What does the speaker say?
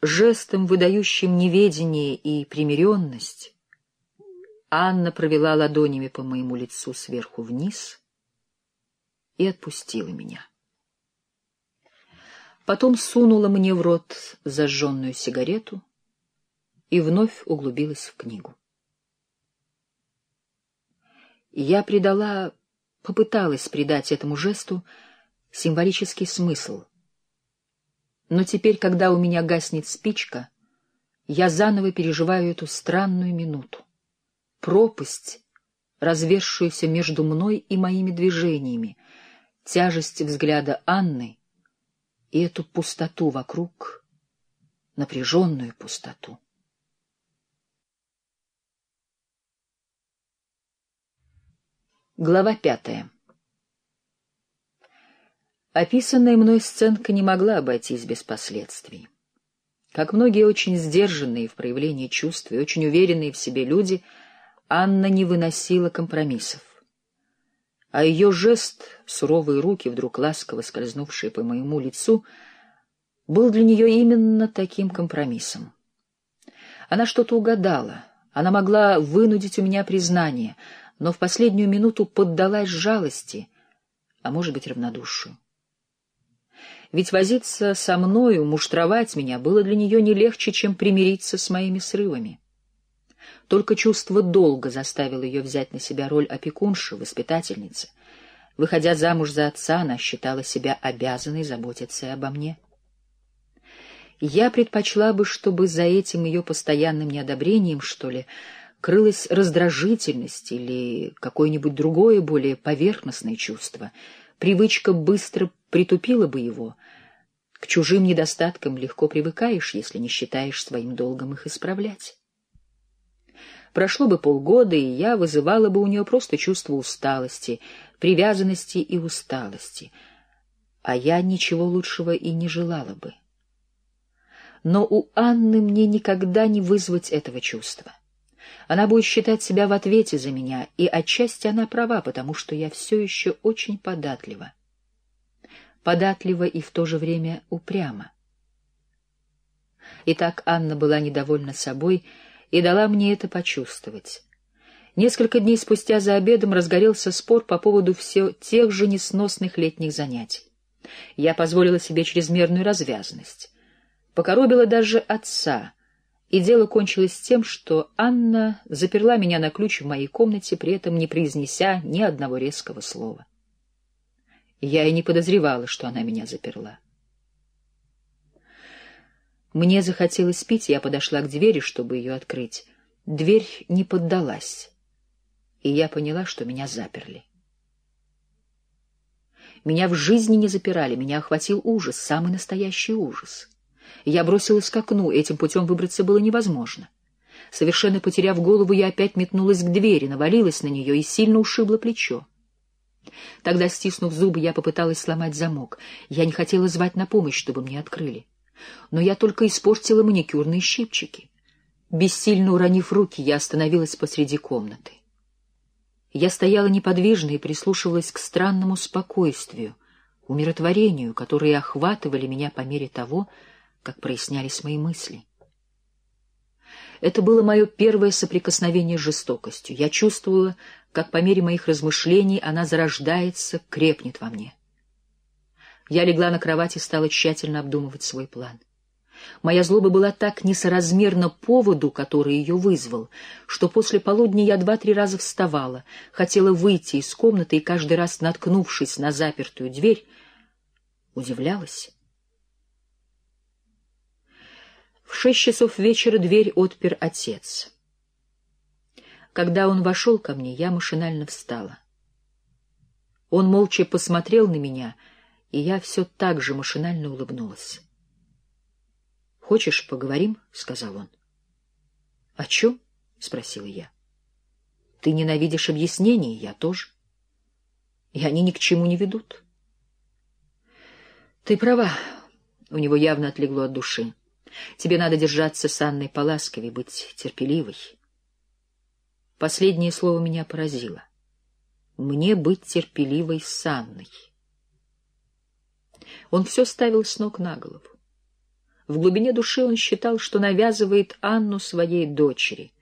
Жестом, выдающим неведение и примиренность, Анна провела ладонями по моему лицу сверху вниз и отпустила меня. Потом сунула мне в рот зажженную сигарету и вновь углубилась в книгу. Я придала, попыталась придать этому жесту символический смысл. Но теперь, когда у меня гаснет спичка, я заново переживаю эту странную минуту. Пропасть, развершуюся между мной и моими движениями, тяжесть взгляда Анны и эту пустоту вокруг, напряженную пустоту. Глава пятая Описанная мной сценка не могла обойтись без последствий. Как многие очень сдержанные в проявлении чувств и очень уверенные в себе люди, Анна не выносила компромиссов. А ее жест, суровые руки, вдруг ласково скользнувшие по моему лицу, был для нее именно таким компромиссом. Она что-то угадала, она могла вынудить у меня признание, но в последнюю минуту поддалась жалости, а может быть, равнодушию ведь возиться со мною, муштровать меня было для нее не легче, чем примириться с моими срывами. Только чувство долга заставило ее взять на себя роль опекунши, воспитательницы. Выходя замуж за отца, она считала себя обязанной заботиться и обо мне. Я предпочла бы, чтобы за этим ее постоянным неодобрением, что ли, крылась раздражительность или какое-нибудь другое, более поверхностное чувство — Привычка быстро притупила бы его. К чужим недостаткам легко привыкаешь, если не считаешь своим долгом их исправлять. Прошло бы полгода, и я вызывала бы у нее просто чувство усталости, привязанности и усталости, а я ничего лучшего и не желала бы. Но у Анны мне никогда не вызвать этого чувства. Она будет считать себя в ответе за меня, и отчасти она права, потому что я все еще очень податлива. Податлива и в то же время упряма. Итак, Анна была недовольна собой и дала мне это почувствовать. Несколько дней спустя за обедом разгорелся спор по поводу все тех же несносных летних занятий. Я позволила себе чрезмерную развязность. Покоробила даже отца — и дело кончилось тем, что Анна заперла меня на ключ в моей комнате, при этом не произнеся ни одного резкого слова. Я и не подозревала, что она меня заперла. Мне захотелось пить, я подошла к двери, чтобы ее открыть. Дверь не поддалась, и я поняла, что меня заперли. Меня в жизни не запирали, меня охватил ужас, самый настоящий ужас. Я бросилась к окну, этим путем выбраться было невозможно. Совершенно потеряв голову, я опять метнулась к двери, навалилась на нее и сильно ушибла плечо. Тогда, стиснув зубы, я попыталась сломать замок. Я не хотела звать на помощь, чтобы мне открыли. Но я только испортила маникюрные щипчики. Бессильно уронив руки, я остановилась посреди комнаты. Я стояла неподвижно и прислушивалась к странному спокойствию, умиротворению, которые охватывали меня по мере того, как прояснялись мои мысли. Это было мое первое соприкосновение с жестокостью. Я чувствовала, как по мере моих размышлений она зарождается, крепнет во мне. Я легла на кровать и стала тщательно обдумывать свой план. Моя злоба была так несоразмерна поводу, который ее вызвал, что после полудня я два-три раза вставала, хотела выйти из комнаты и каждый раз, наткнувшись на запертую дверь, удивлялась. В шесть часов вечера дверь отпер отец. Когда он вошел ко мне, я машинально встала. Он молча посмотрел на меня, и я все так же машинально улыбнулась. — Хочешь, поговорим? — сказал он. — О чем? — спросила я. — Ты ненавидишь объяснения, я тоже. И они ни к чему не ведут. — Ты права. У него явно отлегло от души. Тебе надо держаться с Анной поласковей, быть терпеливой. Последнее слово меня поразило. Мне быть терпеливой с Анной. Он все ставил с ног на голову. В глубине души он считал, что навязывает Анну своей дочери.